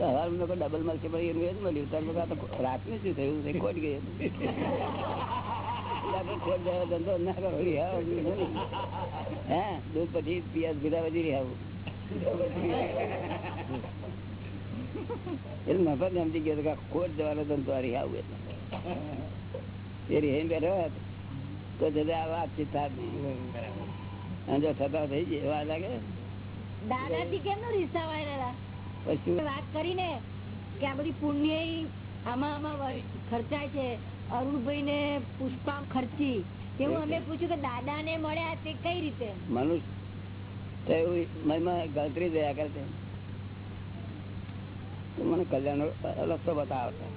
હવાર લોકો ડબલ મળશે એનું એ જ મળ્યું. તાર રાતનું શું થયું? તે ખોટ ગયું ખોટ જવાનો ધંધો આ ખોટ જવાનો ધંધો આ રિહાવું એટલે. એ રિહાઈને બેઠો તો. જરા આ વાતચીત થાત થતા થઈ જાય, એવા લાગે? દાદાજી કેમનું રીસાવાય રહ્યા પછી વાત કરીને કે આ બધી પુણ્ય આમાં આમાં ખર્ચાય છે. અરુણભાઈ ને પુષ્પા ખર્ચી એવું અમે પૂછ્યું કે દાદા ને મળ્યા તે કઈ રીતે? મનુષ્ય મનમાં ગણતરી દયા કરે મને કલ્યાણ રસ્તો બતાવતા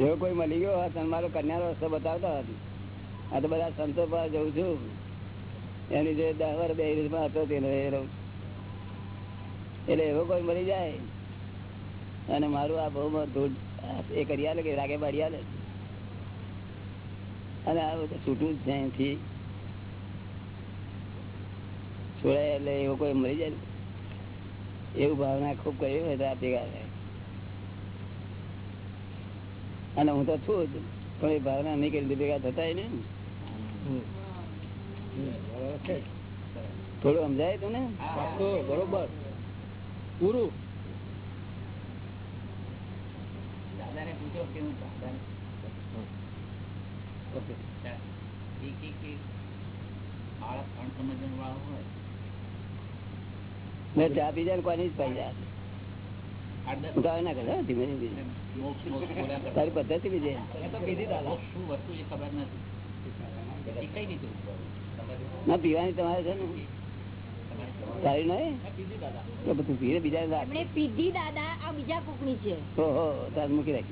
એવો કોઈ મળી ગયો હોત મારો કન્યાનો રસ્તો બતાવતા હતી. આ તો બધા સંતો પાસે જઉં છું. એની જે દસ વર્ષ બે રીતમાં હતો તેનો રહું. છું. એટલે એવો કોઈ મળી જાય. અને મારું આ બહુ ધૂળ એ કરી આલે કે રાગે બાળી આલે. અને આ બધું છૂટું જ છે અહીંથી. છોડાય એટલે એવો કોઈ મરી જાય. એવું ભાવના ખૂબ કરી હોય તો આ ભેગા થાય. અને હું તો છું જ પણ એ ભાવના નહીં કરી ભેગા થતા ને. થોડું સમજાય તું ને બરોબર. પૂરું દાદાને પૂછો કે હું દાદાને એક એક એક બાળક અણસમજણ વાળો હોય. મેં ચા પી જાય કોની જ પાઈ જાય. ના કરે ધીમે ધીમે. તારી પદ્ધતિ બીજે ના પીવાની તમારે છે ને. તારી નહીં બધું પીરે બીજા પીધી દાદા આ બીજા કોકની છે. ઓહો તાર મૂકી રાખ.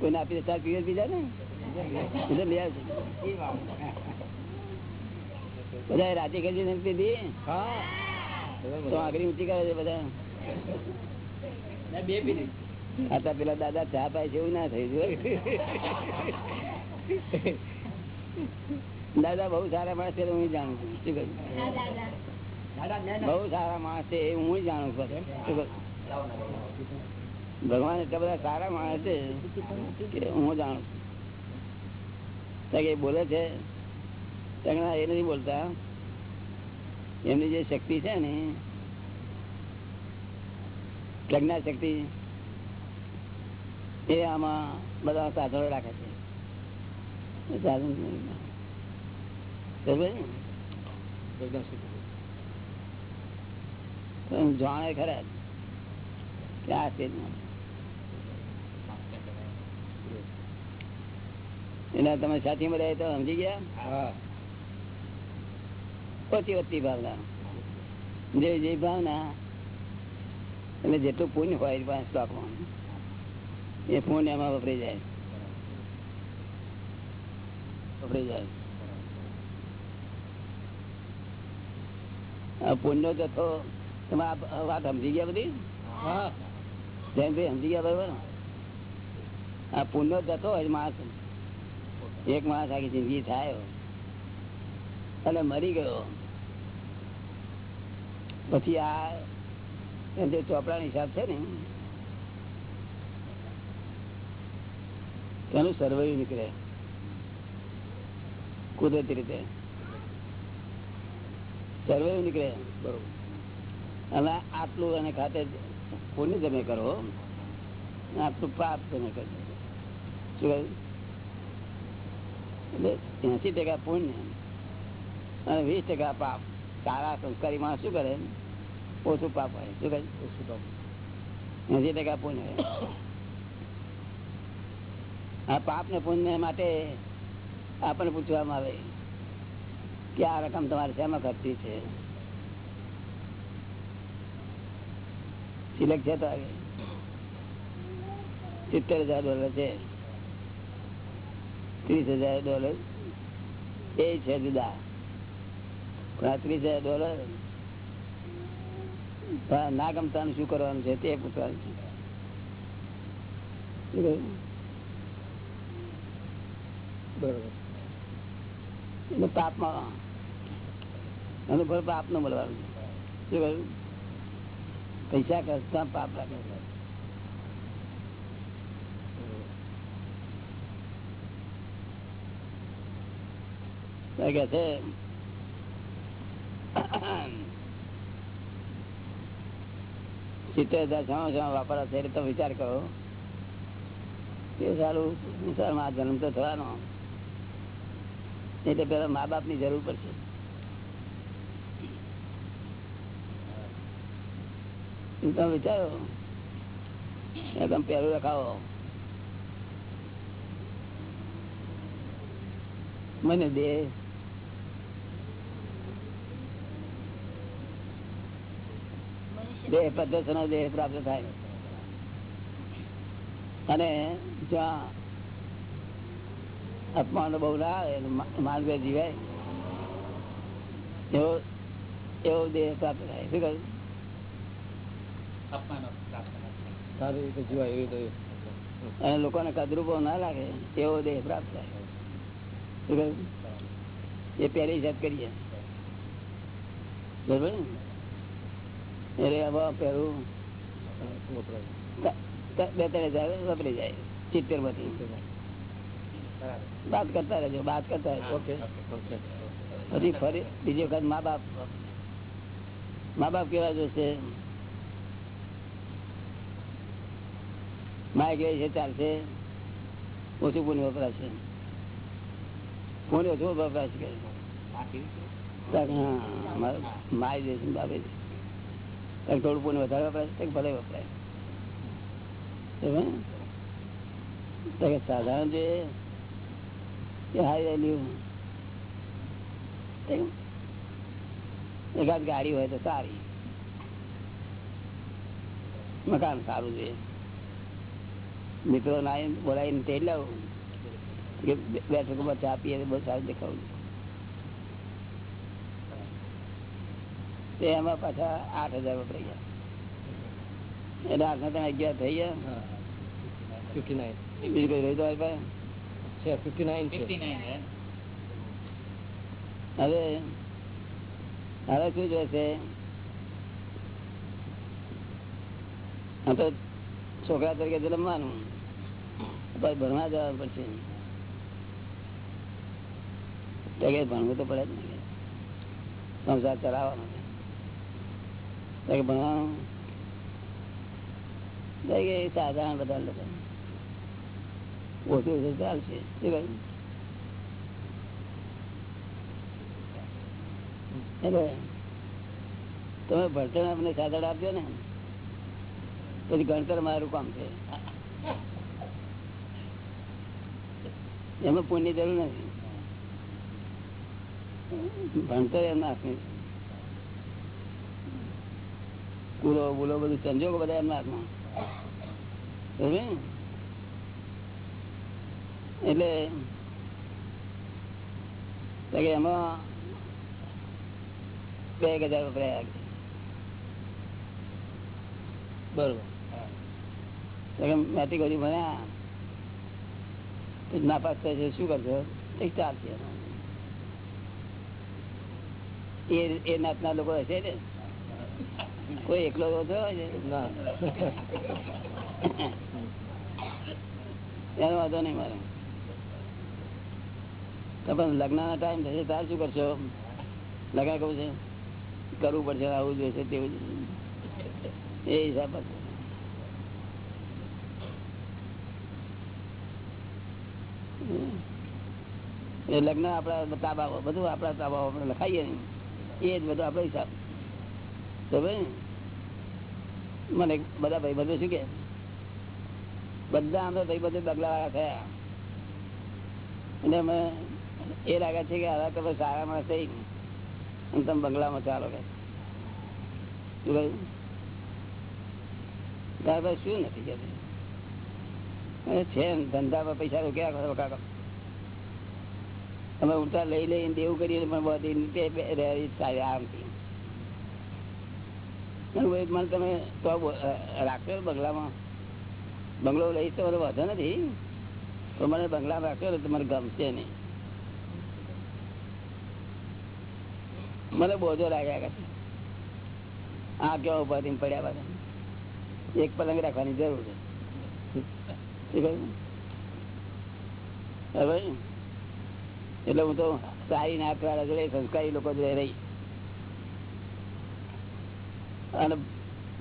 કોઈને આપી તાર પીવે બીજા ને બધા રાતે કરી પીધી? તો આગળ ઊંચી કરે છે બધા. બે પીધી આ તો પેલા દાદા ચા પાય છે એવું ના થયું જો. દાદા બહુ સારા માણસ છે હું જાણું છું. શું કહ્યું? હા દાદા. બહુ સારા માણસ છે એ હું જાણું છું ભગવાન એટલા બધા સારા માણસ છે હું જાણું છું. કે બોલે છે? એ નથી બોલતા. એમની જે શક્તિ છે ને પ્રજ્ઞા શક્તિ એ આમાં બધા સાધનો રાખે છે. સાધન. પ્રજ્ઞા ને? જાણે ખરા કે આ સ્ટેજમાં એના તમે સાથી મળ્યા તો સમજી ગયા? ઓછી ઓછી ભાવના. જે જે ભાવના એટલે જેટલું પુણ્ય હોય પાસે સ્ટોકમાં એ પુણ્ય એમાં વપરાઈ જાય. વપરાઈ જાય. આ પુણ્ય જથ્થો તમે આ વાત સમજી ગયા બધી? જયંતભાઈ સમજી ગયા બરોબર? આ પુણ્ય જતો હોય માણસ. એક માણસ આખી જિંદગી થાય. અને મરી ગયો. પછી આ જે ચોપડા હિસાબ છે ને તેનું સર્વે નીકળે. કુદરતી રીતે. સર્વે નીકળે. બરોબર. અને આટલું એને ખાતે પુણ્ય તમે કરો? આટલું પાપ તમે કરો? શું એટલે એસી ટકા પુણ્ય અને વીસ ટકા પાપ. સારા સંસ્કારી માણસ શું કરે? ઓછું પાપ હોય. શું કહે એસી ટકા પુણ્ય આ પાપ ને પુણ્ય માટે આપણને પૂછવામાં આવે કે આ રકમ તમારે શેમાં ખર્ચી છે. સિલેક્ટ છે તારે સિત્તેર હજાર ડોલર છે. ત્રીસ હજાર ડોલર એ છે જુદા. ત્રીસ હજાર ડોલર ના ગમતા શું કરવાનું છે તે પૂછવાનું છે? બરોબર. પાપમાં અનુભવ પાપ નો મળવાનું શું કહ્યું? પૈસા કરતા પાપ લાગે છે, સિત્તેર હજાર છાણું છાણું વાપરા છે તમે વિચાર કરો. એ સારું, સંસારમાં જન્મ તો થવાનો. એટલે પેલા મા બાપની જરૂર પડશે. તમે વિચારો એકદમ તમે પહેલું રખાવો મને દે દેહ પદ્ધતિ નો દેહ પ્રાપ્ત થાય અને જ્યાં અપમાન બહુ ના આવે માનવે જીવાય એવો એવો દેહ પ્રાપ્ત થાય શું કહ્યું. સારી રીતે જીવાય એવી અને લોકોને કદરૂપો ના લાગે એવો દેહ પ્રાપ્ત થાય. એ પહેલી જાત કરીએ બરોબર ને? અરે હવે પહેલું બે ત્રણ હજાર વપરી જાય સિત્તેરમાંથી. બરાબર. બાદ કરતા રહેજો બાદ કરતા રહેજો. પછી ફરી બીજી વખત મા બાપ મા બાપ કેવા જોશે? મા કહે છે. ચાલશે ઓછું પુણ્ય વપરાશે પુણ્ય ઓછું વપરાશે કે છે? માય દેશે ને બાપે દે. થોડું પુણ્ય વધારે વપરાય તાકે ભલે વપરાય? સાધારણ જોઈએ કે હાઈ વેલ્યુ એકાદ ગાડી હોય તો સારી. મકાન સારું છે. મિત્રો ના બોલાવીને તે લાવું કે બેઠક ઉપર ચા પીએ બહુ સારું દેખાવું તે એમાં પાછા આઠ હજાર વપરાઈ ગયા. એટલે આઠ ના અગિયાર થઈ ગયા. હા. ફિફ્ટી નાઇન બીજું કઈ રહ્યું તમારી પાસે? છે ફિફ્ટી નાઇન છે. 59 હવે હવે શું જોઈશે? આ તો છોકરા તરીકે જન્મવાનું પછી ભણવા જવા પડશે. ભણવું તો પડે જ નહીં સંસાર ચલાવવાનો ભણવાનું. સાધારણ બધા લોકો. ઓછું ઓછું ચાલશે. શું કહ્યું? તમે ભણતર અમને સાધડ આપજો ને. પછી ગણતર મારું કામ છે. એમાં પુણ્ય જરૂર નથી. ભણતર એમના હાથમાં. કુલો બુલો બધું, સંજોગો બધા એમના હાથમાં એટલે એમાં બે એક હજાર વપરાયા બરોબર. મેટ્રિક હજુ ભણ્યા. નાપાસ થાય છે શું કરશો? ચાલશે એ એ નાતના લોકો હશે ને? કોઈ એકલો ઓછો હોય એનો વાંધો નહીં મારે. પણ લગ્ન ના ટાઈમ થશે તાર શું કરશો? લગ્ન કહું છે? કરવું પડશે આવું જોઈશે તેવું. એ હિસાબ પર એ લગ્ન આપડા તાબા બધું આપડા તાબા આપણે લખાઈએ એ જ બધું આપડે હિસાબ. તો ભાઈ, મને બધા ભાઈ બધું શું કે, બધા અમે ભાઈ બધું બગલા વાળા થયા. અને અમે એ લાગે છે કે હવે તમે સારા માણસ થઈ અને તમે બંગલામાં ચાલો કે. શું કહ્યું શું નથી કે છે ધંધામાં પૈસા રોક્યા કાકા? તમે ઉડતા લઈ લઈને દેવું કરીને પણ બધી અને મને તમે તો રાખ્યો બંગલામાં. બંગલો લઈશ તો મને વાંધો નથી. તો મને બંગલામાં રાખ્યો તો મને ગમશે નહીં. મને બોજો લાગ્યા કશે આ કેવા ઊભા થઈને પડ્યા બધા? એક પલંગ રાખવાની જરૂર છે? હવે એટલે હું તો સારી ના વાળા સંસ્કારી લોકો જ રહી અને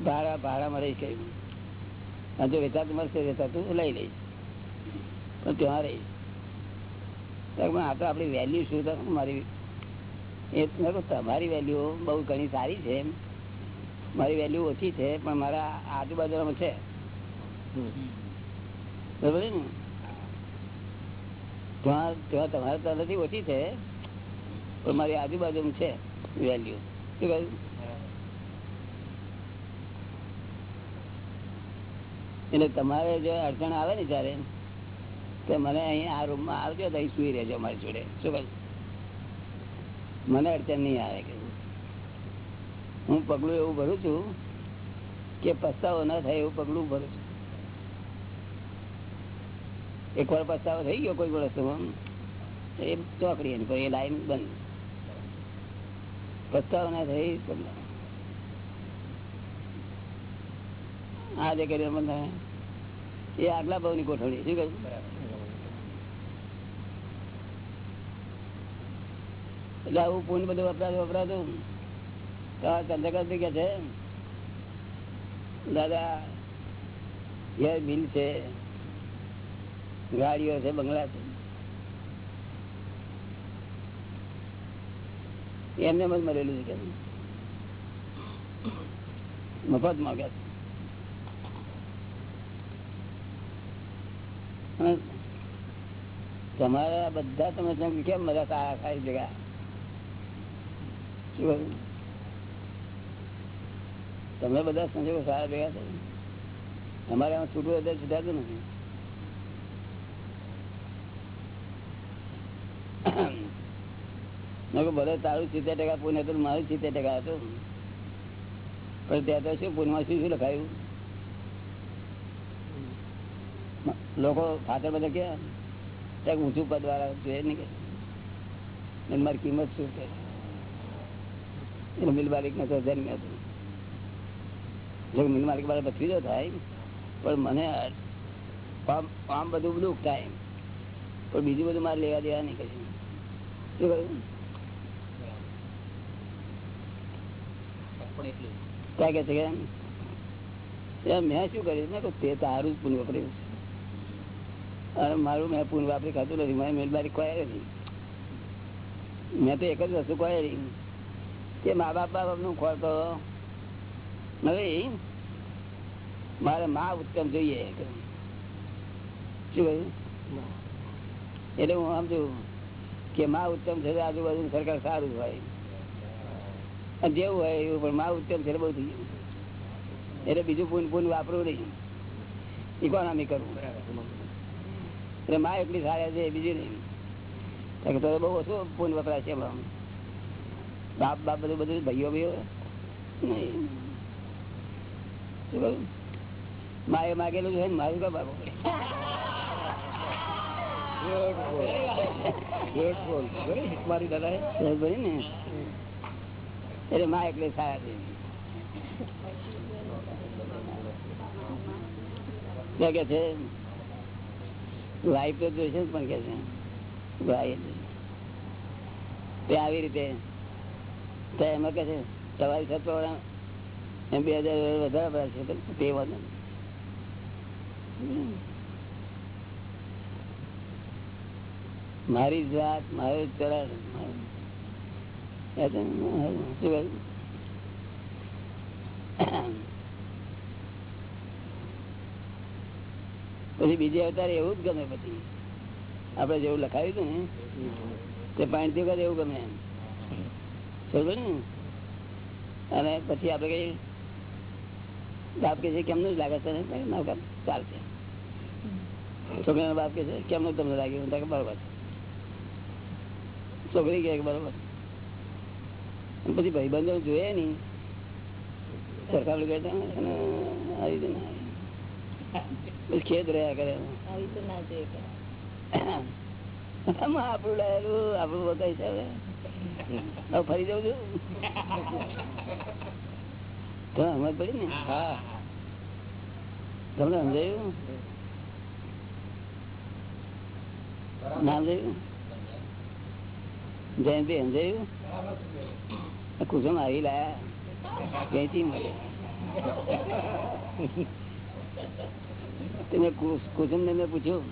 ભાડા, ભાડામાં રહીશ કહ્યું. જો વેચાતું મળશે, વેચાતું લઈ લઈશ. પણ ત્યાં રહીશ. આ તો આપણી વેલ્યુ શું તો મારી એ તમારી વેલ્યુ બહુ ઘણી સારી છે મારી વેલ્યુ ઓછી છે, પણ મારા આજુબાજુમાં છે. તમારે તો નથી ઓછી છે, પણ મારી આજુબાજુ છે વેલ્યુ શું કહ્યું? એટલે તમારે જો અડચણ આવે ને ત્યારે તો મને અહીં આ રૂમમાં આવજો તો અહીં સુઈ રહેજો મારી જોડે. શું કહ્યું? મને અડચણ નહીં આવે કે હું પગલું એવું ભરું છું કે પસ્તાવો ન થાય એવું પગલું ભરું છું. એક વાર પસ્તાવો થઈ ગયો કોઈ વસ્તુમાં. એ ચોકડી એની પર, એ લાઈન બંધ. પસ્તાવો ના થઈ આ જે કર્યું એ આગલા ભાવની ગોઠવણી, શું કહ્યું? એટલે આવું પૂન બધું વપરાતું વપરાતું. ચંદ્રકાંત કે છે? દાદા, યર બિલ છે. ગાડીઓ છે, બંગલા છે. એમને મત મળેલું છે મફતમાં કે તમારા બધા તમે કેમ બધા સારા જગા? તમે બધા સંજોગો સારા ભેગા થયા અમારે આમાં છૂટું એટલે છૂટાતું નથી મેં કહ્યું, ભલે તારું સિત્તેર ટકા પુન હતું, મારું સિત્તેર ટકા હતું. પણ ત્યાં તો શું પુનમાં શું શું લખાયું? લોકો ખાતર બધા ક્યાં ક્યાંક ઊંચું પદ વાળા જોઈએ ને કે. મારી કિંમત શું છે? મિલ માલિક ને તો જન્મ હતું. જો મિલ માલિક મારે ભત્રીજો થાય, પણ મને આમ બધું બધું થાય. પણ બીજું બધું મારે લેવા દેવા નહીં કશું. કે છે મેં શું કર્યું? મેં તે તારું જ પૂન વાપર્યું છે. અને મારું મેં પૂન વાપરી ખાતું નથી મારી મહેરબાની કોઈ નથી. મેં તો એક જ વસ્તુ કોઈ કે મા બાપ બાપનું ખોળતો નથી. મારે મા ઉત્તમ જોઈએ. શું કહ્યું? એટલે હું સમજુ કે માં ઉત્તમ છે આજુબાજુ સરકાર સારું હોય. જેવું હોય એવું, પણ માં ઉત્તમ છે બહુ થઈ ગયું. એટલે બીજું પૂન પૂન વાપરવું નહીં. ઇકોનોમી કરવું. એટલે માં એટલી સારા છે, બીજું નહીં. તો બહુ ઓછું પૂન વપરાય છે એમાં બાપ બાપ બધું બધું ભાઈઓ ભાઈઓ નહીં. શું કહ્યું માએ માગેલું છે ને, મારું કા બાપો મારી દાદા કે છે જોઈશે પણ કે છે તે આવી રીતે તો એમાં કે છે તમારી સત્વવાળા એમ બે હજાર વધારે ભરાય છે તે વાંધો મારી જાત મારે ચરણ પછી બીજી અવતાર એવું જ ગમે પછી. આપડે જેવું લખાયું હતું ને તે પાણી વખત એવું ગમે એમ. સમજો ને? અને પછી આપડે કઈ બાપ કે છે કેમનું જ લાગે છે? ચાલશે. છોકરાનો બાપ કે છે કેમનું તમને લાગ્યું બરોબર કહું, બરોબર ગયા બરોબર? પછી ભાઈબંધો જોઈએ નઈ સરકાર લોકો આવી તો ના ખેદ રહ્યા કરે. આવી તો ના જોઈએ આપણું લાયેલું આપણું બતાવી છે ફરી જાઉં છું. તો સમજ પડી ને? હા તમને સમજાયું? નામ જોયું જયંતિ કુસુમ આવી લાયા. કુસુમ ને મેં પૂછ્યું.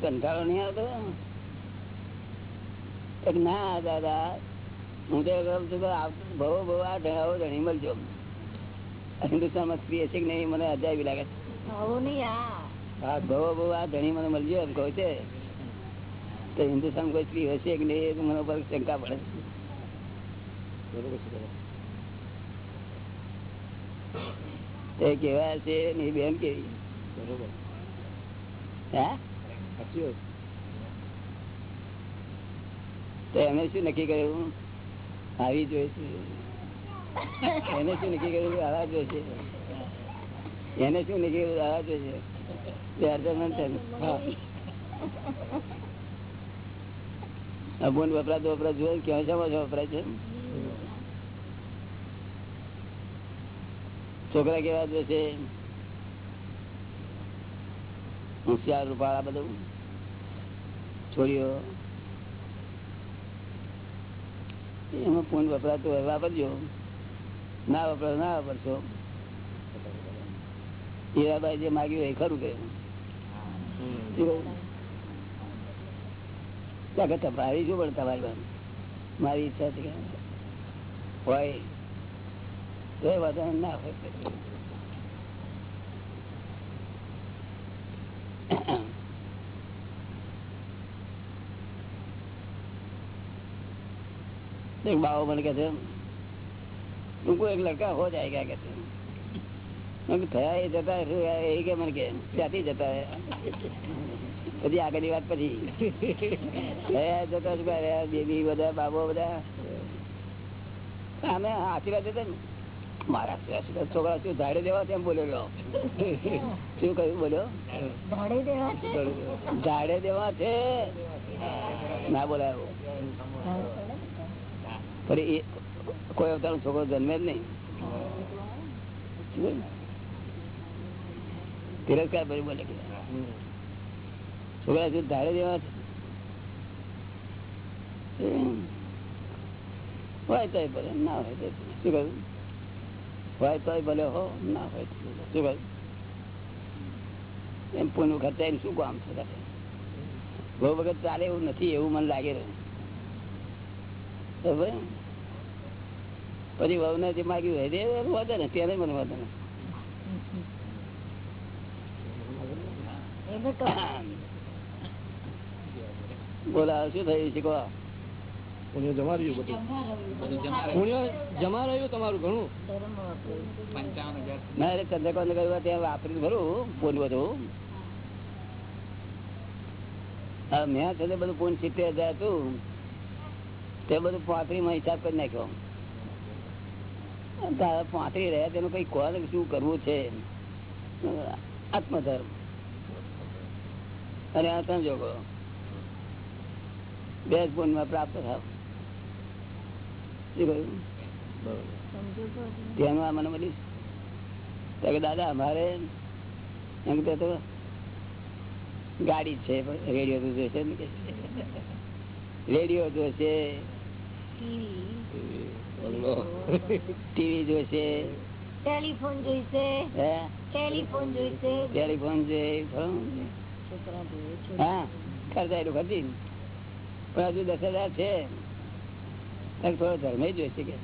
કંટાળો નહીં આવતો? ના, દાદા. હું તો કહું છું કે ભવો ભવો આ ઢળાવો ધણી મળજો. હિન્દુસ્તાનમાં સ્ત્રી હશે કે નહીં? મને અજાયબી લાગે છે. હા ભવો ભવો આ ધણી મને મળજો એમ કહું છે. તો હિન્દુસ્તાન કોઈ સ્ત્રી હશે કે નહીં મને ઉપર શંકા પડે. એ કેવા છે ને બેન કેવી? બરોબર. હા? સાચી તો એને શું નક્કી કર્યું? આવી જોઈશે એને શું નક્કી કર્યું? આવા જોઈશે એને શું નક્કી કર્યું? આવા જોઈશે બે અડધો તો છે જોયે ક્યાં શામાં શા વપરાય છે છોકરા કેવા જોશે હોશિયાર રૂપાળા બધું? છોડીઓ? એમાં ફોન વપરાતો વાપરજો. ના વપરાતો ના વાપરશો. હીરાબાઈ જે માગ્યું એ ખરું કે તમારી શું પણ તમારી પાસે મારી ઈચ્છા છે કે હોય તો એ વાંધો ના હોય एक बाबा मन कहते तुमको एक लड़का हो जाएगा कहते મેં કીધું, થયા એ જતા એ કે મને કે ત્યાંથી જતા રહ્યા. પછી આગળની વાત પછી. થયા જતા શું રહ્યા બેબી બધા બાબો બધા. અમે આશીર્વાદ હતા ને. મારા છોકરા શું ધાડે દેવા તેમ બોલેલો. શું કહ્યું બોલ્યો ધાડે દેવા છે? ઝાડે દેવા છે. ના બોલાયો. ફરી કોઈ અવતાર છોકરો જન્મે જ નહીં. તિરસ્કાર ભરી બોલે છોકરા શું ધારે દેવા હોય તો ભલે, ના હોય શું કહ્યું? હોય તો ભલે હો, ના હોય શું કહ્યું? એમ પૂનું ખર્ચાય શું કામ છે? બહુ વખત ચાલે એવું નથી, એવું મને લાગે રહ્યું? પછી વહુ જે માગ્યું હોય તે વધે ને ત્યારે મને વધે ને. બોલા શું થયું જમા રહ્યું જમા રહ્યું. તમારું ઘણું. ના ચંદ્રકાંત કહ્યું ત્યાં વાપર્યું ખરું બધું. મેં છે બધું પૂન સિત્તેર હજાર હતું તે બધું પાંત્રી માં હિસાબ કરી નાખ્યો. તારા પાંત્રી રહ્યા તેનું કઈ કોલ શું કરવું છે? આત્મધર્મ. અને આ સંજોગો બે જ માં પ્રાપ્ત થાવ. ધ્યાનમાં મને મળીશ કે દાદા અમારે એમ કે ગાડી છે રેડિયો તો જોઈશે ને રેડિયો જોઈશે ટીવી, જોશે. ટેલિફોન જોઈશે. હે? ટેલિફોન જોઈશે. ટેલિફોન જોઈએ પણ હજુ દસ હજાર છે. થોડો ધર્મે જોઈશે કે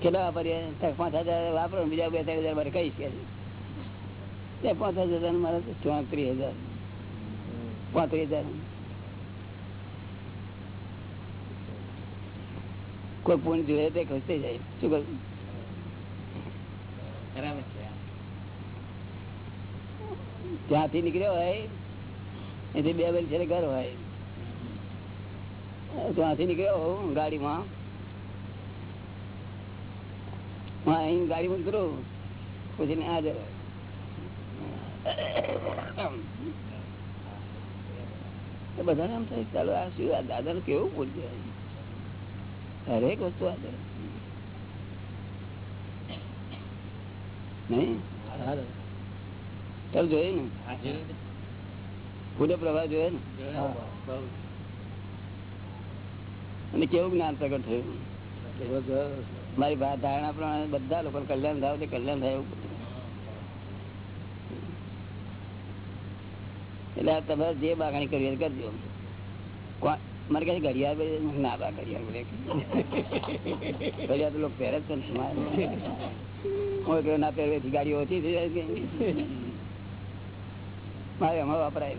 કેટલા વાપરીએ? પાંચ હજાર વાપરો બીજા બે ત્રણ હજાર મારે કહીશ કે પાંચ હજાર મારે ચોત્રીસ હજાર. પાંત્રીસ હજાર. કોઈ પૂર્ણ જોઈએ તે થઈ જાય. શું કરું બરાબર છે. ત્યાંથી નીકળ્યો હોય, એથી બે બેન છે ઘર હોય ત્યાંથી નીકળ્યો હું ગાડીમાં. અહીં ગાડી ઉતરું પછી ને હાજર બધાને એમ થાય ચાલો, આ શું, આ દાદા કેવું બોલશે હરેક વસ્તુ હાજર નહીં? તમે જોયું ને. ખુદે? પ્રવાહ જોયો ને? અને કેવું જ્ઞાન પ્રગટ થયું? મારી ધારણા પ્રમાણે બધા લોકો કલ્યાણ થાય, તે કલ્યાણ થાય એવું એટલે તમે જે બાગણી કરવી કરજો. મારે કઈ ઘડિયાળ? ના બા, ઘડિયાળ ઘડિયાળ તો લોકો પહેરે જ છે ને પહેરવેથી ગાડીઓ ઓછી થઈ જાય મારે એમાં વપરાય.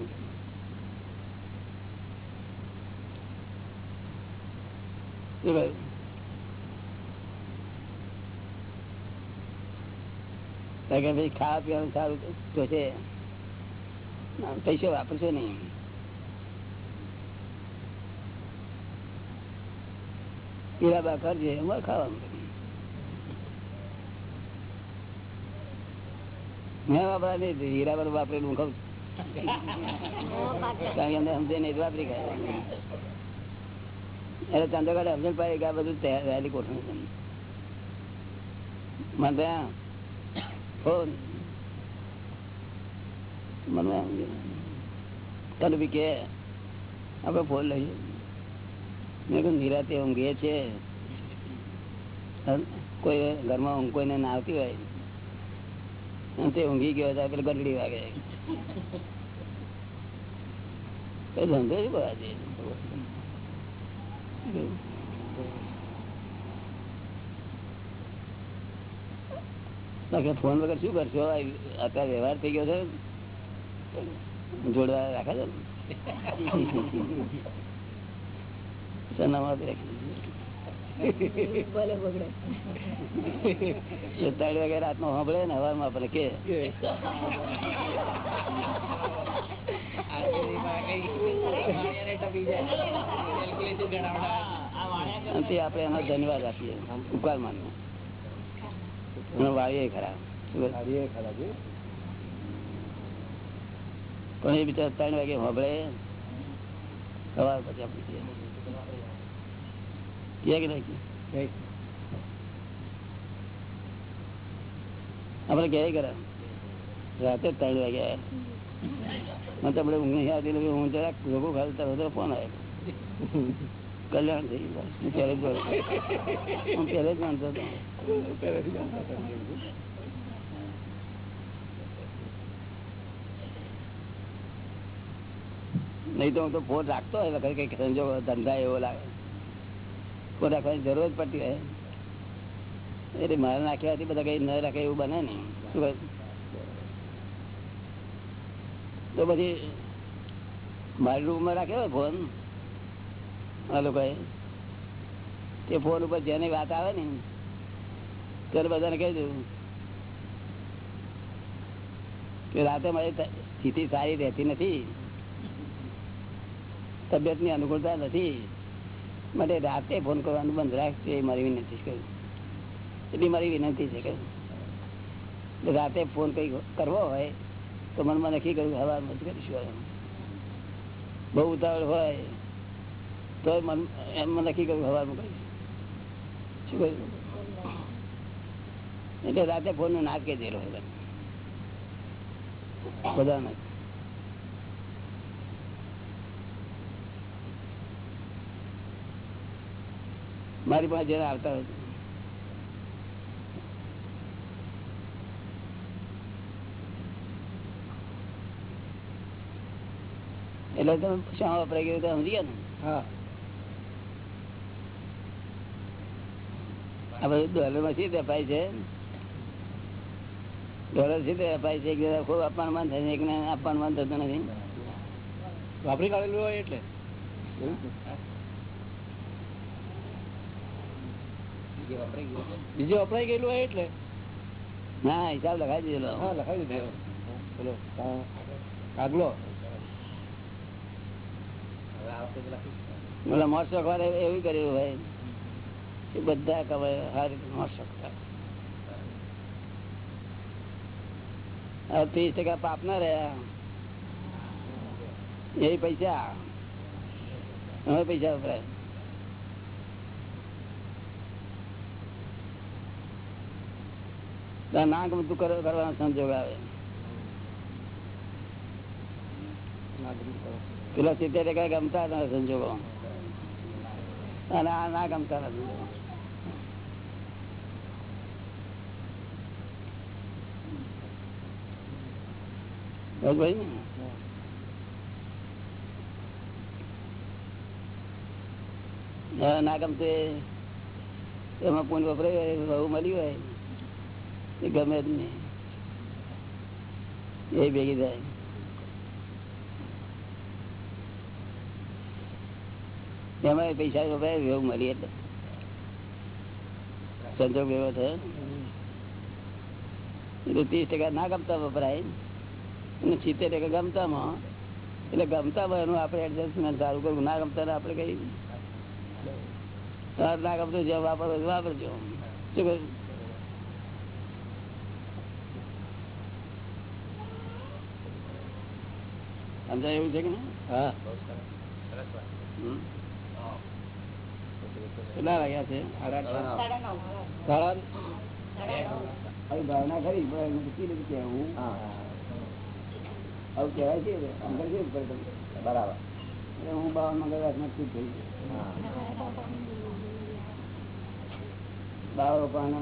ભાઈ, ખાવા પીવાનું સારું તો છે. પૈસો વાપરશો નહીં. હીરાબા કરજે એમાં ખાવાનું મેં વાપરા નહીં હીરાબા વાપરેલું હું ખઉં. કારણ ફોન. મને બી કે આપણે ફોન લઈએ. મેં કહ્યું નિરાતે ઊંઘીએ છે. કોઈ ઘરમાં ઊંઘ કોઈને ના આવતી હોય તે ઊંઘી ગયો પેલા ગરડી વાગે. ધંધો ફોન વગર શું કરશો અત્યારે વ્યવહાર થઈ ગયો છે જોડવા રાખે છે? સરનામા રાખી. ત્રણ વાગે રાતનો સાંભળે ને હવારમાં આપણે કે. આપણે એનો ધન્યવાદ આપીએ. ઉપકાર માનવું વાળીએ ખરા. પણ એ બિચારા ત્રણ વાગે સાંભળે સવાર પછી આપણે કહીએ. કહીએ કરે? રાતે ત્રણ વાગે આવ્યા મને આપણે ઊંઘ નહીં આવતી હું જરાક લોકો ખાલી તરત ફોન આવ્યો કલ્યાણ થઈ ગયું. હું પહેલે જ હું પહેલે જ માનતો હતો. નહીં તો હું તો ફોન રાખતો હોય વખત કઈ સંજોગ ધંધા એવો લાગે. રાખવાની જરૂર જ પડતી હોય. એટલે મારે નાખ્યાથી બધા કઈ ન રાખે એવું બને શું તો પછી મારી રૂમમાં રાખ્યો ફોન. આ લોકોએ. તે ફોન ઉપર જેની વાત આવે ને ત્યારે બધાને કહી દઉં કે રાતે મારી સ્થિતિ સારી રહેતી નથી. તબિયતની અનુકૂળતા નથી. માટે રાતે ફોન કરવાનું બંધ રાખશે એ મારી વિનંતી છે એટલી મારી વિનંતી છે કહ્યું. રાતે ફોન કઈ કરવો હોય, તો મનમાં નક્કી કર્યું હવામાં જ કરીશું બહુ ઉતાવળ હોય તો મન એમ નક્કી કર્યું હવામાં કરીશું. શું કહ્યું? એટલે રાતે ફોનનું જે રહ્યો બધાને. મારી પાસે જરા આવતા હોય એટલે તમે શા વપરાય ગયું તો સમજી ગયા ને? હા. આ બધું ડોલરમાં શી વેપાય છે? ડોલર શી વેપાય છે? એક ખૂબ અપમાન થાય છે? એકને મન થતું નથી. વાપરી કાઢેલું હોય એટલે. બીજે વપરાઈ ગયું છે. બીજે વપરાઈ ગયેલું હોય એટલે? ના હિસાબ લખાઈ દીધેલો. હા લખાવી દીધો. ચલો કા- કાગલો હવે આ વખતે તો લખીશ. ઓલા મોટશોખ વાળા એવું કર્યું હોય. કે બધા કમાય સારી રીતે મોટશોખ થાય હવે ત્રીસ ટકા પાપ ના રહ્યા. એ પૈસા. હવે પૈસા વપરાય તારે ના ગમતું કરો કરવાનો સંજોગ આવે. પેલા સિત્તેર ટકા ગમતા હતા સંજોગો. અને આ ના ગમતા નથી ભાઈ ને? ગમતે. એમાં પૂન વપરાય બહુ મળ્યું હોય. એ ગમે જ નહીં. એ ભેગી થાય. એમાં પૈસા એવું મળી એટલે. સંજોગ એવો થયો એટલે ત્રીસ ટકા ના ગમતા વપરાય અને સિત્તેર ટકા ગમતામાં એટલે ગમતા હોય એનું આપણે એડજસ્ટમેન્ટ સારું કરવું. ના ગમતા આપણે કઈ ના ગમતું જે વાપરવો એ વાપરજો. શું કહ્યું? સમજાય એવું છે કે નહીં હા કેટલા વાગ્યા છે ભાવના ખરી પૂછી કે હું આવું કહેવાય છે અંદર છે? બરાબર એટલે હું બાવન મંગળવાર ચૂપ થઈ ગયો હા બાવો પણ.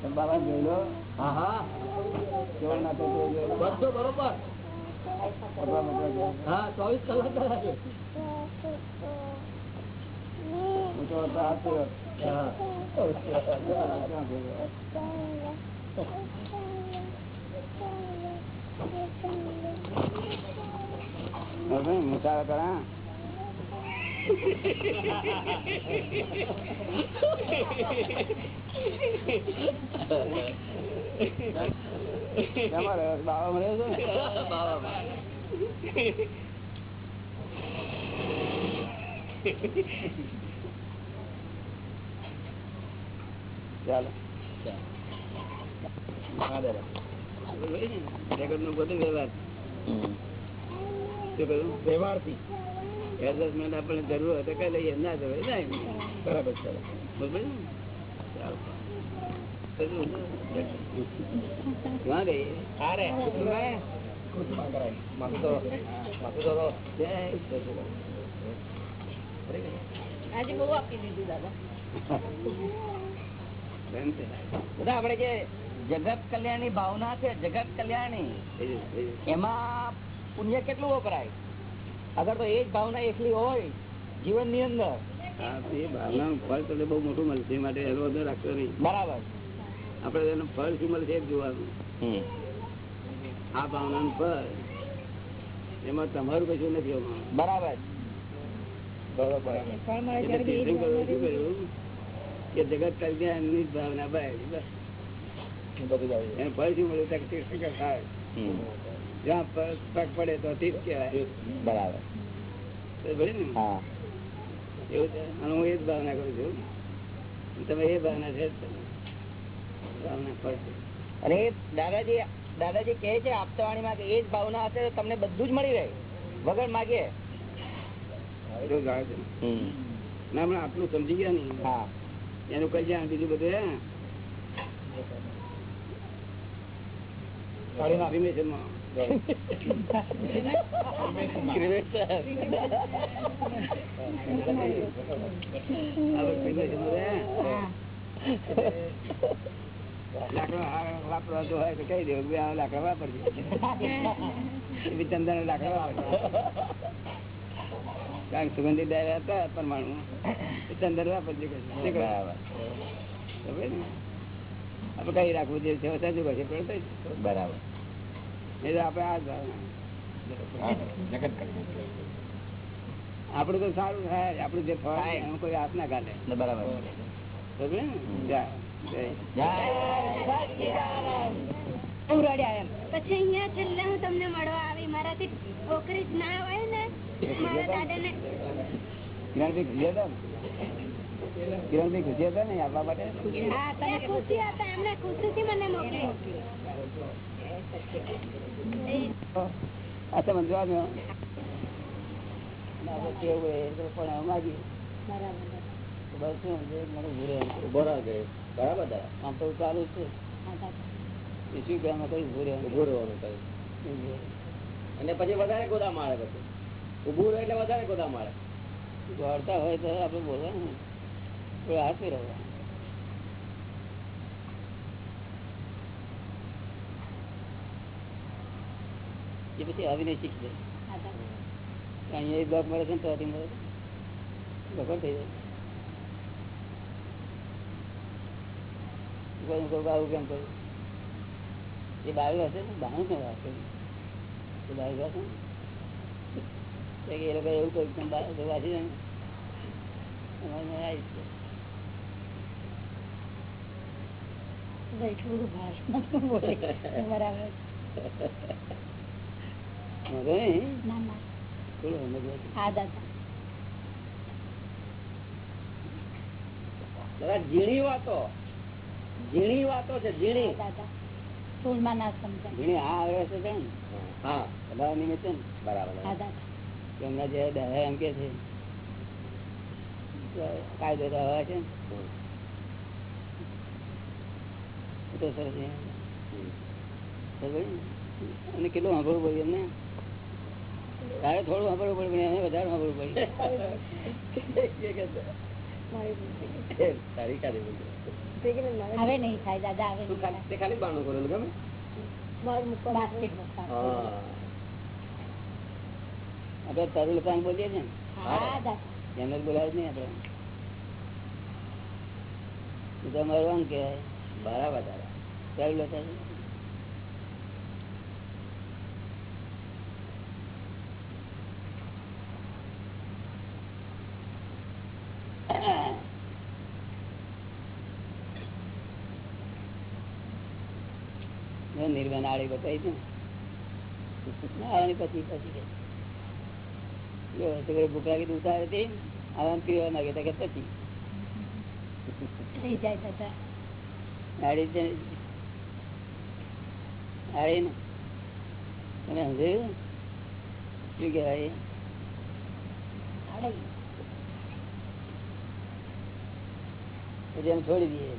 તમે બાબા જોઈ લો બધો બરોબર. હા ચોવીસ કલાક મુસાફર કરા મળે છે ને? ચાલો બધો વ્યવહાર વ્યવહારથી એડજસ્ટમેન્ટ આપણને જરૂર હોય તો કઈ લઈએ ના જવાય ના. બરાબર ચાલો. બરોબર ને? આપડે જે જગત કલ્યાણની ભાવના છે જગત કલ્યાણી. એમાં પુણ્ય કેટલું વપરાય? અગર તો એ જ ભાવના એકલી હોય જીવનની અંદર એ ભાવનાનું ફળ તમને બહુ મોટું મળશે એ માટે એનો વધુ રાખશો નહીં. બરાબર. આપણે એનું ફળ શું મળશે એ જોવાનું. આ ભાવનાનું ફળ એમાં તમારું કશું નથી એમાં. બરાબર. કે જગત કલ્યાણની જ ભાવના. બસ. ફળ શું મળ્યું? જ્યાં પગ પડે તો કહેવાય. બરાબર. હા. એવું છે? અને હું એ જ ભાવના કરું છું. તમે એ ભાવના છે ફળ અને એ દાદાજી દાદાજી કહે છે આપતાવાણીમાં કે એ જ ભાવના હશે તો તમને બધું જ મળી રહે. વગર છે. ના હમણાં આટલું સમજી ગયા નહીં. હા. એનું કલ્યાણ બીજું બધું હે? ક્રિમેશનમાં. આપણે ક્રિમેશનમાં હે. લાકડા આ વાપરવા હોય તો કઈ દેવું આ લાકડા વાપરજો ચંદન લાકડા વાપરજો કારણ સુગંધી ડાયરા હતા પરમાણુ ચંદન વાપરજો? આપણે કઈ રાખવું જે છે. બરાબર નહીં તો આપણે આ જગત કલ્યાણ તો સારું થાય આપડે જે ફળ થાય. કોઈ હાથ ના કાઢે. બરાબર એમ. પછી અહીંયા છેલ્લે હું તમને મળવા આવી. મારાથી છોકરી જ ના હોય ને મારા કિરણભાઈ ખુશી હતા ને? કિરણભાઈ ખુશી હતા ને? આવવા માટે? ખુશી હતા એમને ખુશીથી મને મોકલી આ તો મંજવાનું આપણે કેવું હોય એ તો પણ માગી બસ મને ઘૂરે ઊભો રહે બરાબર આમ તો ચાલુ છે. હા દાદા એ શું કે કઈ ઉભું રહેવાનું રહેવાનું કહ્યું અને પછી વધારે ગોદા મારે પછી. ઉભું રહે એટલે વધારે ગોદા મારે. દોડતા હોય તો આપડે બોલવાનું. ને. થોડા હાથ ફેરવવા એ પછી આવીને શીખી જાય અહીંયા બ્લોક મળે છે ને તો મળે બકર થઈ જાય. કોઈ કોઈ કેમ કહ્યું એ બાયું હશે ને બાયું ને વાત એ બાયું હશે ને. એ લોકો એવું કહ્યું કે બા- તો વાંચી જાય અમારે આવી બેઠું ભાષણ બરાબર. ઝીણી વાતો. ઝીણી વાતો છે ઝીણી. સ્થૂળમાં ના સમજાય. ઘણી આ આવે છે ને હા. બધા નિમિત્તે ને. બરાબર હા દાદા. કે એમના જે દયા એમ કે છે. કાયદો તો હવા છે ને. એ તો સરસ છે. અને કેટલું સાંભળવું ભાઈ એમને? તારે થોડું સાંભળવું પડે પણ એને વધારે સાંભળવું પડે. તારી કાઢી બોલ. હવે નહીં થાય દાદા હવે ખાલી તે ખાલી બારણું કરેલું ગમે? લખાણ બોલીએ છે ને? એમને બોલાવે નહીં આપણે. એ તો આમ કહેવાય. બરાબર દાદા તારું નિર્માણ આડી બતાવી હતી આવવાની પછી પછી તો ભૂખ લાગી તો ઉતારે હતી આવવાનું પીવા માંગે તો કે પછી. છે આડી ને. તમે સમજાયું? શું કહેવાય? પછી એમ છોડી દઈએ.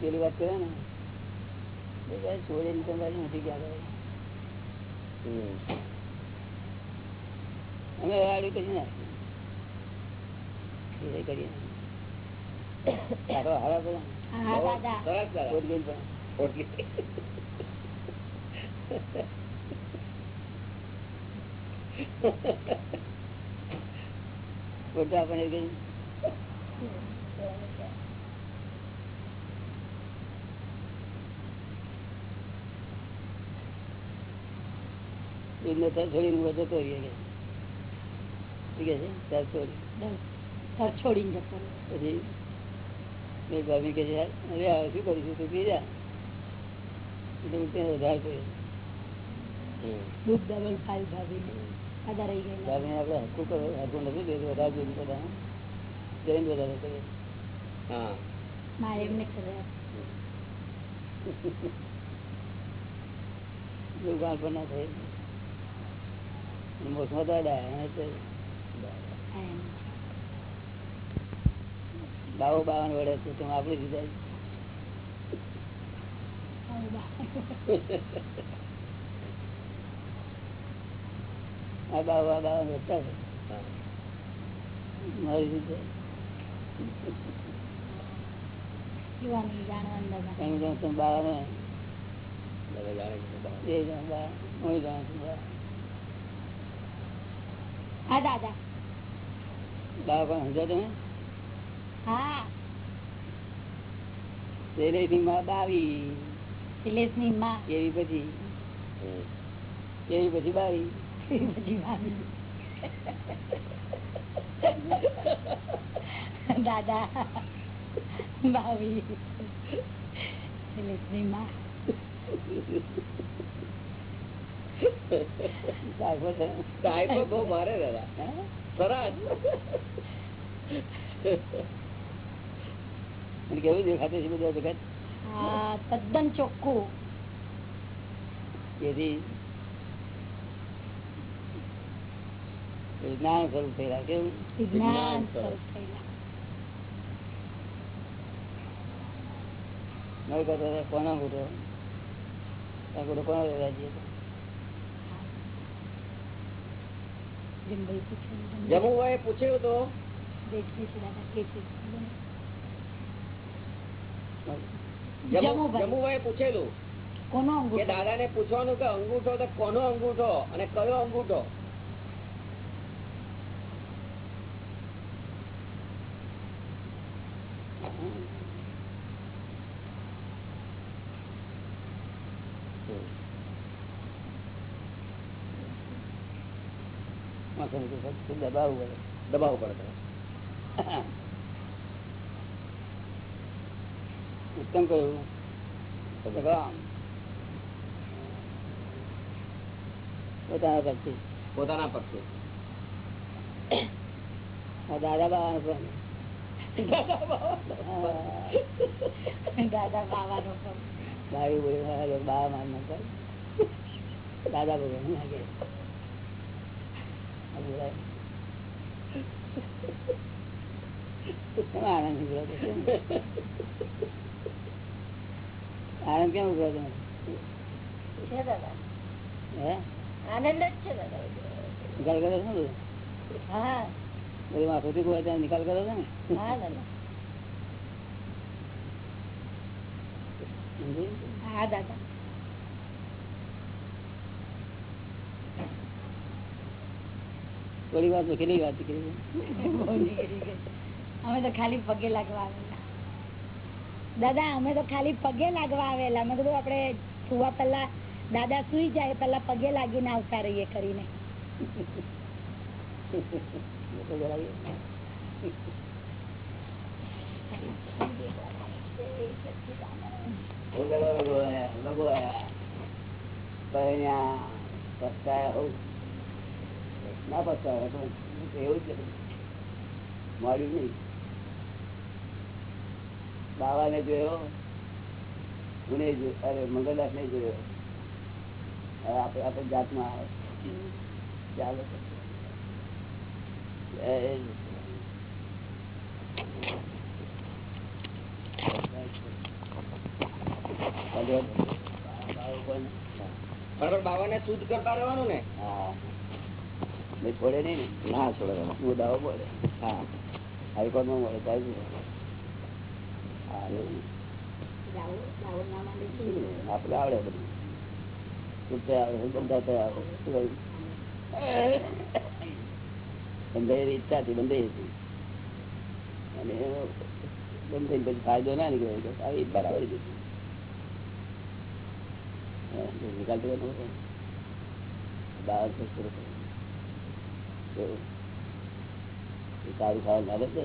પેલી વાત કરે ને. તો છોડીને તમારી નથી ક્યાં અમે આડી કરી નાખીએ એ પોત ગઈ પણ. પોટલી. છોડીને હું જતો ઠીક છે? ત્યારે છોડી. બસ. છોડીને જતો પછી મેં ભાભી કે છે અરે શું કરીશું તું પી એટલે ત્યાં વધારે પીએ. દૂધ ડબલ ફાઈલ ભાભીને દાદા રહી ગયેલા. ભાભીને આપણે હરખું કરો હરખું નથી દેતું વધારે દૂધ બધા જઈને વધારે કરીએ. હા. મારે એમને મોસમાં તો. બાવો બાવન વડે છે આપડી આપણે જુદા. આ બાવા બાવન વધતા છે. મારી રીતે છું બાવાને. દાદા જાણે છે હું દાદા. દાદા પણ સમજો તમે? હા. શૈલેષની માં બાવી. શૈલેષની માં. એવી પછી? એવી પછી બાવી? પછી બાવી? દાદા બાવી. શૈલેષની માં. બહુ દાદા. સરસ કેવું દેખાતું છે બધું જગત? તદ્દન ચોખ્ખું. તેથી જ્ઞાન સ્વરૂપ થયેલા કેવું વિજ્ઞાન સ્વરૂપ થયેલા. કોનો અંગૂઠો કોનો લેવા જમભાઈ પૂછ્યું તો. જમુભાઈ. પૂછેલું કોનો અંગૂઠો? દાદા ને પૂછવાનું કે અંગૂઠો તો કોનો અંગૂઠો અને કયો અંગૂઠો? માથું ફક્ત દબાવવું પડે દબાવવું પડે ઉત્તમ કહ્યું. પોતાના પછી પોતાના પક્ષે. દાદા બાબા પણ દાદા બાવાનો પણ ભાઈ બોલી બાબા માન દાદા ભગવાન લાગે આનંદ? આનંદ કેમ ઊભો હતો છે દાદા હે આનંદ જ છે નિકાલ કરો છો ને હા બધું માથું નિકાલ કર્યો છે ને હા દાદા હા, દાદા થોડી વાત કેટલી વાત કરી અમે તો ખાલી પગે લાગવા આવેલા દાદા અમે તો ખાલી પગે લાગવા આવેલા અમે કીધું આપડે સુવા પેલા દાદા સુઈ જાય પેલા પગે લાગીને આવતા રહીએ કરીને. પરણ્યા, પસ્તાયા હોઉં. ના પસ્તાયા પણ એવું જ છે. મળ્યું નહીં. બાવાને જોયો ગુણે જોયો અરે મંગલદાસ ને જોયો આપણે આપણે જાતમાં આવે. ચાલો બરાબર બાબા ને શુદ્ધ કરતા રહેવાનું ને? છોડે નહીં ને? ના છોડે હું દાવો બોલે હા. હાઈકોર્ટમાં મળે ચાલુ હા આપડે આવડે બધું. છૂટતે આવડે બંધાતે આવડે. કહ્યું? બંધાયેલી બંધાઈ હતી અને બંધ થઈને પછી ફાયદો ના નીકળ્યો આવી બરાબર કરવાનો બાર. એ સારું ખાવાનું આવે છે?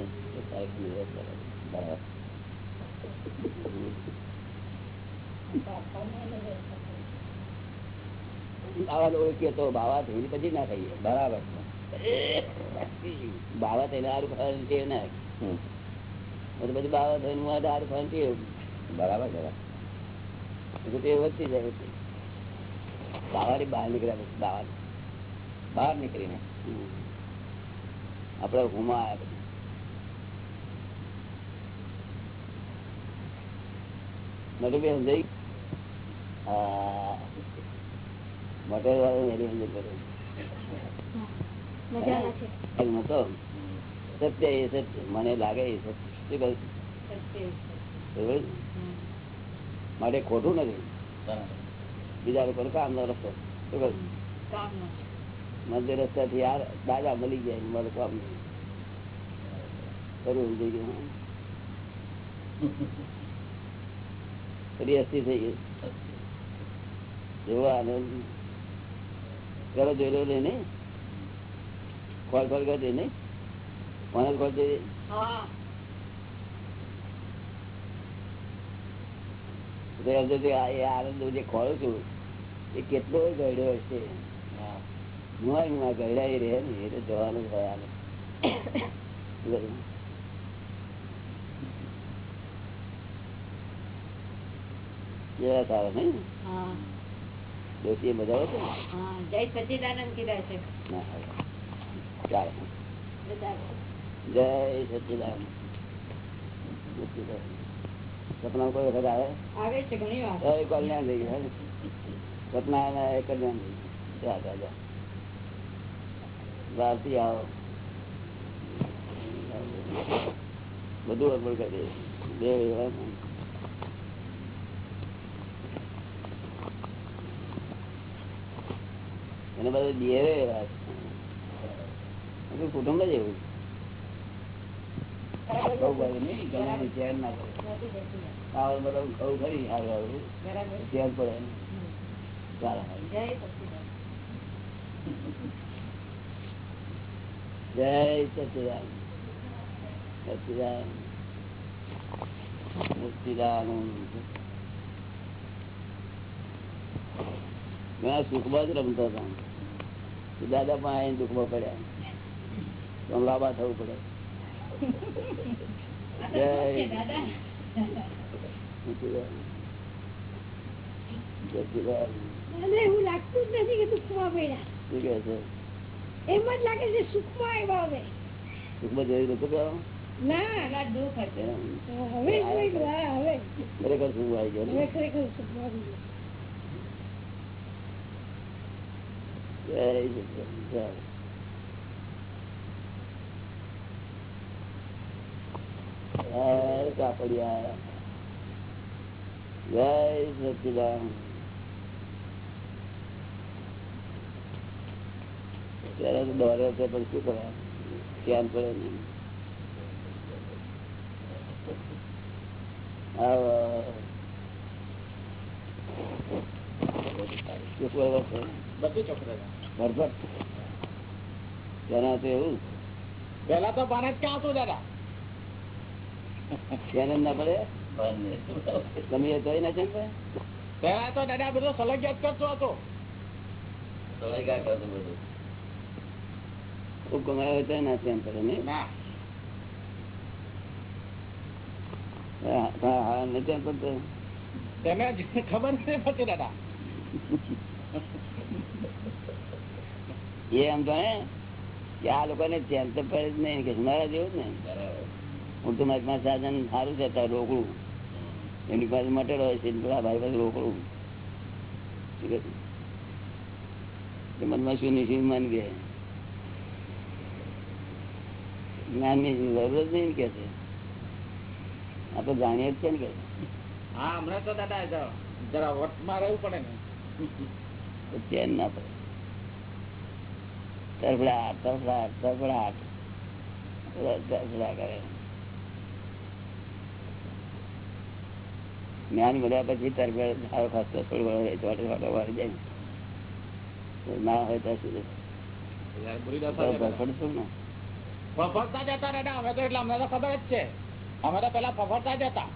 તો બાવા તો ઓળખીએ તો બાવા થઈને પછી ના ખાઈએ. બરાબર. બાવા થઈને સારું ખાવાનું ટેવ ના. પછી બાવા થઈને હું સારું ખાવાનું બરાબર બરાબર. ટેવ વધતી જાય. બાવાની બહાર નીકળ્યા પછી બાવાની બહાર નીકળીને. આપડે ઘુમા આવ્યા બધું મોટર વાળો એની એમ નતો સત્ય એ સત્ય. મને લાગે એ સત્ય. શું માટે ખોટું નથી. બીજા લોકો કામ નો રસ્તો શું કહ્યું? મધ્ય રસ્તાથી યાર દાદા મળી જાય મારું કામ નહીં. કરવું થઈ ગયું થઈ ગયું. જોવા ઘરે જોયેલો નહીં. ને ખોલ ખોલ કરતી નહીં. ફોન ખોલ એ આનંદ જે ખોળું છું એ કેટલો ગયડ્યો હશે. મુઆ મુઆ રહે ને એ જવાનું આવે છે જય સચિદાનંદ કીધા છે. જય સપના કોઈ વખત આવે? આવે છે ઘણી વાર. કલ્યાણ થઈ ગયું સપના કલ્યાણ થઈ ગયું. બહારથી આવો. બધું અર્પણ કરી બે એવા ને. એને બધું દિયરે એવા કુટુંબ જ એવું. બહુ બધું નહીં ગમે ચેર ના કરે ખાવા બધું ખાવું ખરી સારું સારું બરાબર ચેર પડે ને. ચાલે જય સચિદાન સચિદાન સચિદાનંદ મેં સુખમાં જ રમતો હતો. દાદા પણ આવીને દુઃખમાં પડ્યા. તો લાંબા થવું પડે. જય સચિદાન એવું લાગતું જ નથી કે દુઃખમાં પડ્યા. શું કે છે? એમ જ લાગે છે સુખમાં આવ્યા હવે સુખમાં જઈ દુઃખ થયો ના દુઃખ હતું હવે જ નહીં, હા, હવે ખરેખર સુખ આવી ગયો હવે ખરેખર સુખમાં આવી ગયું. જય સચિદાન જય જય કાપડિયા જય સચિદાન ત્યારે તો દોરે છે પણ શું કરે ધ્યાન પડે નહીં? બધું તેના તો ના તમે છે? પેલા તો દાદા બધો સલગ્યાત કરતો હતો. ખૂબ કમાયો તો ના ધ્યાન પડે ને એ તો પડે જ નહીં કે મારા જેવું જ ને હું તો મારી પાસે સાધન સારું છે. તારું રોકડું એની પાસે મટેડ હોય છે પેલા ભાઈ પાસે રોકડું મનમાં શું નિશ્ચિત મન કે જ્ઞાનની જરૂર જ કે છે. આ તો જાણીએ જ છે ને કે હા હમણાં તો દાદા જરા- વટમાં રહેવું પડે ને. ચેન ના પડે. તરફડાટ તરફડાટ તરફડાટ. તરફડા કરે. જ્ઞાન મળ્યા પછી તરફડ સારો ખાસ થોડું ઘણું ચોટે ચોટે વાળી જાય ના. હોય ત્યાં સુધી. છે ને. ફફડતા જતા દાદા અમે તો એટલે અમને તો ખબર જ છે. અમે તો પેલા ફફડતા જતા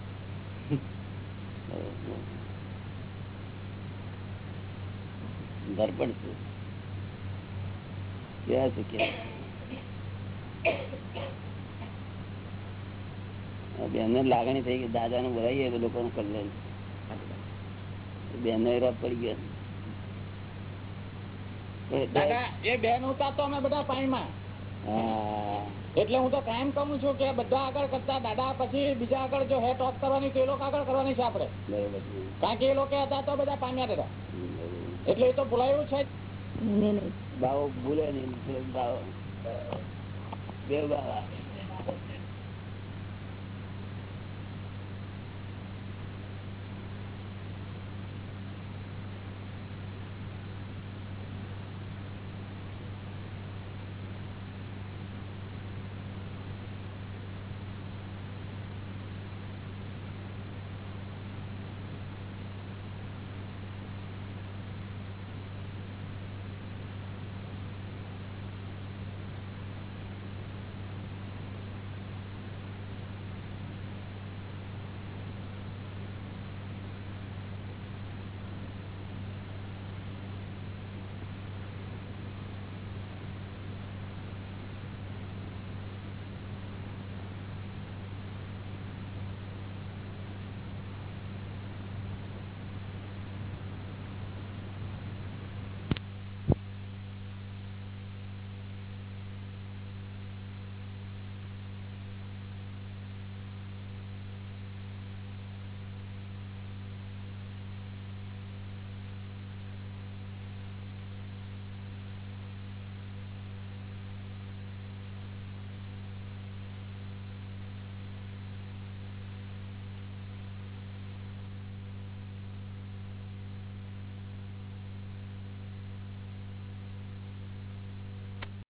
દર્પણ છે કેવા છે કેવા બેન લાગણી થઈ ગઈ દાદા નું ભરાઈએ લોકો નું કલ્યાણ બેન રબ પડી ગયા. દાદા એ બેન ઉતા તો અમે બધા પાણીમાં. એટલે હું તો કાયમ કહું છું કે બધા આગળ કરતા દાદા પછી બીજા આગળ જો હેટ ઓફ કરવાની તો એ લોકો આગળ કરવાની છે આપડે. કારણ કે એ લોકો હતા તો બધા પામ્યા હતા. એટલે એ તો ભૂલાયું છે. બાવો ભૂલે નહીં બાવો. બે બાવા.